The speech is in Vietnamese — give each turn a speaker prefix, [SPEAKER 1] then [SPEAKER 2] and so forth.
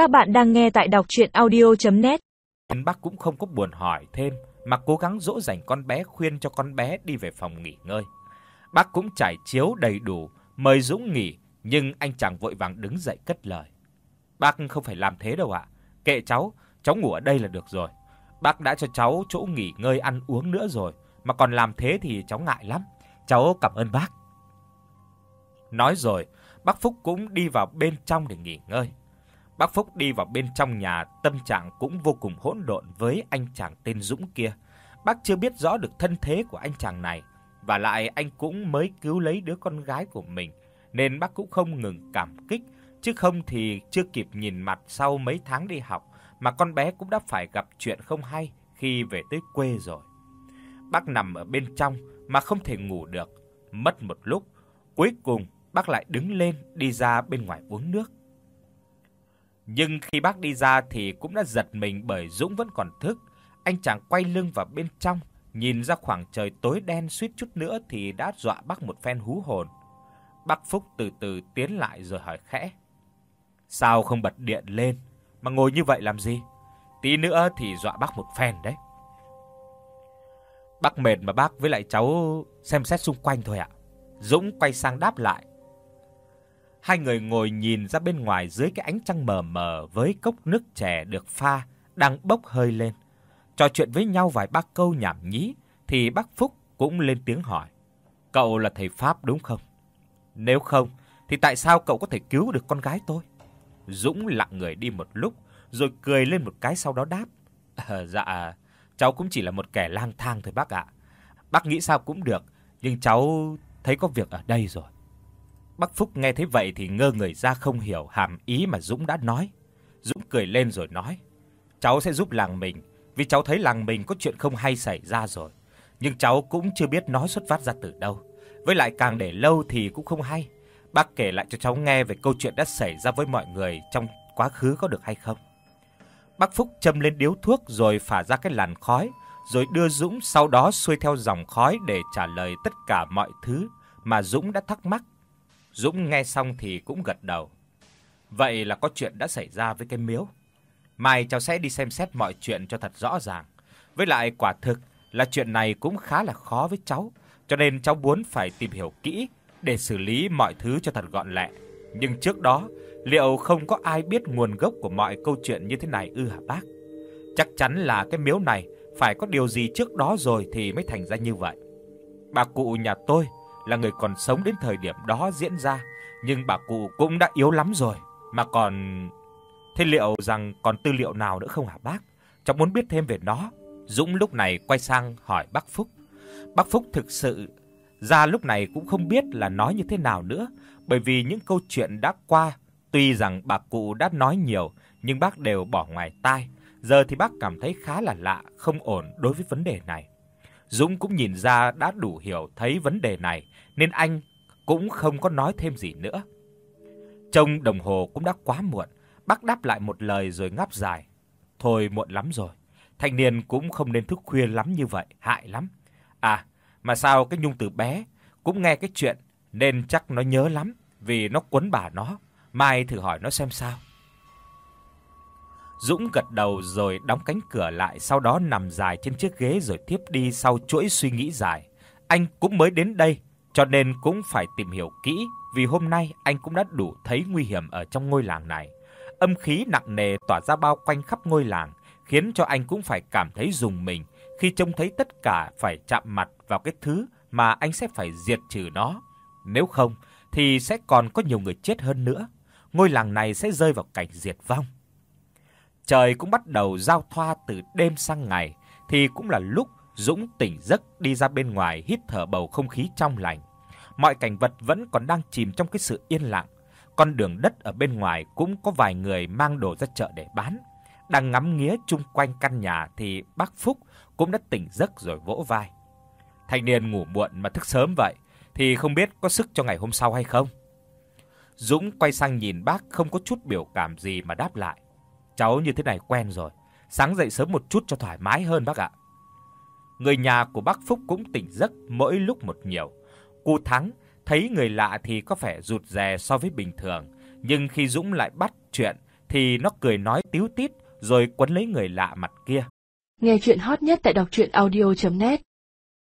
[SPEAKER 1] Các bạn đang nghe tại đọc audio net
[SPEAKER 2] Bác cũng không có buồn hỏi thêm mà cố gắng dỗ dành con bé khuyên cho con bé đi về phòng nghỉ ngơi. Bác cũng trải chiếu đầy đủ, mời Dũng nghỉ, nhưng anh chàng vội vàng đứng dậy cất lời. Bác không phải làm thế đâu ạ. Kệ cháu, cháu ngủ ở đây là được rồi. Bác đã cho cháu chỗ nghỉ ngơi ăn uống nữa rồi, mà còn làm thế thì cháu ngại lắm. Cháu cảm ơn bác. Nói rồi, bác Phúc cũng đi vào bên trong để nghỉ ngơi. Bác Phúc đi vào bên trong nhà, tâm trạng cũng vô cùng hỗn độn với anh chàng tên Dũng kia. Bác chưa biết rõ được thân thế của anh chàng này, và lại anh cũng mới cứu lấy đứa con gái của mình, nên bác cũng không ngừng cảm kích, chứ không thì chưa kịp nhìn mặt sau mấy tháng đi học mà con bé cũng đã phải gặp chuyện không hay khi về tới quê rồi. Bác nằm ở bên trong mà không thể ngủ được, mất một lúc, cuối cùng bác lại đứng lên đi ra bên ngoài uống nước. Nhưng khi bác đi ra thì cũng đã giật mình bởi Dũng vẫn còn thức. Anh chàng quay lưng vào bên trong, nhìn ra khoảng trời tối đen suýt chút nữa thì đã dọa bác một phen hú hồn. Bác Phúc từ từ tiến lại rồi hỏi khẽ: "Sao không bật điện lên mà ngồi như vậy làm gì? Tí nữa thì dọa bác một phen đấy." Bác mệt mà bác với lại cháu xem xét xung quanh thôi ạ. Dũng quay sang đáp lại. Hai người ngồi nhìn ra bên ngoài dưới cái ánh trăng mờ mờ với cốc nước chè được pha đang bốc hơi lên. Trò chuyện với nhau vài ba câu nhảm nhí thì bác Phúc cũng lên tiếng hỏi: "Cậu là thầy pháp đúng không? Nếu không thì tại sao cậu có thể cứu được con gái tôi?" Dũng lặng người đi một lúc rồi cười lên một cái sau đó đáp: "À, dạ, cháu cũng chỉ là một kẻ lang thang thôi bác ạ. Bác nghĩ sao cũng được, nhưng cháu thấy có việc ở đây rồi." Bác Phúc nghe thấy vậy thì ngơ người ra không hiểu hàm ý mà Dũng đã nói. Dũng cười lên rồi nói: "Cháu sẽ giúp làng mình, vì cháu thấy làng mình có chuyện không hay xảy ra rồi, nhưng cháu cũng chưa biết nó xuất phát ra từ đâu. Với lại càng để lâu thì cũng không hay. Bác kể lại cho cháu nghe về câu chuyện đã xảy ra với mọi người trong quá khứ có được hay không?" Bác Phúc châm lên điếu thuốc rồi phả ra cái làn khói, rồi đưa Dũng sau đó xuôi theo dòng khói để trả lời tất cả mọi thứ mà Dũng đã thắc mắc Dũng nghe xong thì cũng gật đầu. Vậy là có chuyện đã xảy ra với cái miếu. Mai cháu sẽ đi xem xét mọi chuyện cho thật rõ ràng. Với lại quả thực là chuyện này cũng khá là khó với cháu, cho nên cháu muốn phải tìm hiểu kỹ để xử lý mọi thứ cho thật gọn lẹ. Nhưng trước đó, liệu không có ai biết nguồn gốc của mọi câu chuyện như thế này ư hả bác? Chắc chắn là cái miếu này phải có điều gì trước đó rồi thì mới thành ra như vậy. Bà cụ nhà tôi là người còn sống đến thời điểm đó diễn ra, nhưng bà cụ cũng đã yếu lắm rồi, mà còn thế liệu rằng còn tư liệu nào nữa không hả bác? Cháu muốn biết thêm về nó. Dũng lúc này quay sang hỏi bác Phúc. Bác Phúc thực sự ra lúc này cũng không biết là nói như thế nào nữa, bởi vì những câu chuyện đã qua, tuy rằng bà cụ đã nói nhiều, nhưng bác đều bỏ ngoài tai. Giờ thì bác cảm thấy khá là lạ, không ổn đối với vấn đề này. Dũng cũng nhìn ra đã đủ hiểu thấy vấn đề này, nên anh cũng không có nói thêm gì nữa. Trông đồng hồ cũng đã quá muộn, bác đáp lại một lời rồi ngáp dài. Thôi muộn lắm rồi, thanh niên cũng không nên thức khuya lắm như vậy, hại lắm. À, mà sao cái Nhung từ bé cũng nghe cái chuyện nên chắc nó nhớ lắm vì nó quấn bà nó, mai thử hỏi nó xem sao. Dũng gật đầu rồi đóng cánh cửa lại, sau đó nằm dài trên chiếc ghế rồi tiếp đi sau chuỗi suy nghĩ dài. Anh cũng mới đến đây, cho nên cũng phải tìm hiểu kỹ, vì hôm nay anh cũng đã đủ thấy nguy hiểm ở trong ngôi làng này. Âm khí nặng nề tỏa ra bao quanh khắp ngôi làng, khiến cho anh cũng phải cảm thấy rùng mình khi trông thấy tất cả phải chạm mặt vào cái thứ mà anh sẽ phải diệt trừ nó. Nếu không thì sẽ còn có nhiều người chết hơn nữa. Ngôi làng này sẽ rơi vào cảnh diệt vong. Trời cũng bắt đầu giao thoa từ đêm sang ngày, thì cũng là lúc Dũng tỉnh giấc đi ra bên ngoài hít thở bầu không khí trong lành. Mọi cảnh vật vẫn còn đang chìm trong cái sự yên lặng. Con đường đất ở bên ngoài cũng có vài người mang đồ ra chợ để bán. Đang ngắm nghía chung quanh căn nhà thì bác Phúc cũng đã tỉnh giấc rồi vỗ vai. Thanh niên ngủ muộn mà thức sớm vậy, thì không biết có sức cho ngày hôm sau hay không. Dũng quay sang nhìn bác, không có chút biểu cảm gì mà đáp lại. Cháu như thế này quen rồi, sáng dậy sớm một chút cho thoải mái hơn bác ạ. Người nhà của bác Phúc cũng tỉnh giấc mỗi lúc một nhiều. Cô Thắng thấy người lạ thì có vẻ rụt rè so với bình thường, nhưng khi Dũng lại bắt chuyện thì nó cười nói tíu tít rồi quấn lấy người lạ mặt kia.
[SPEAKER 3] Nghe truyện hot nhất tại doctruyenaudio.net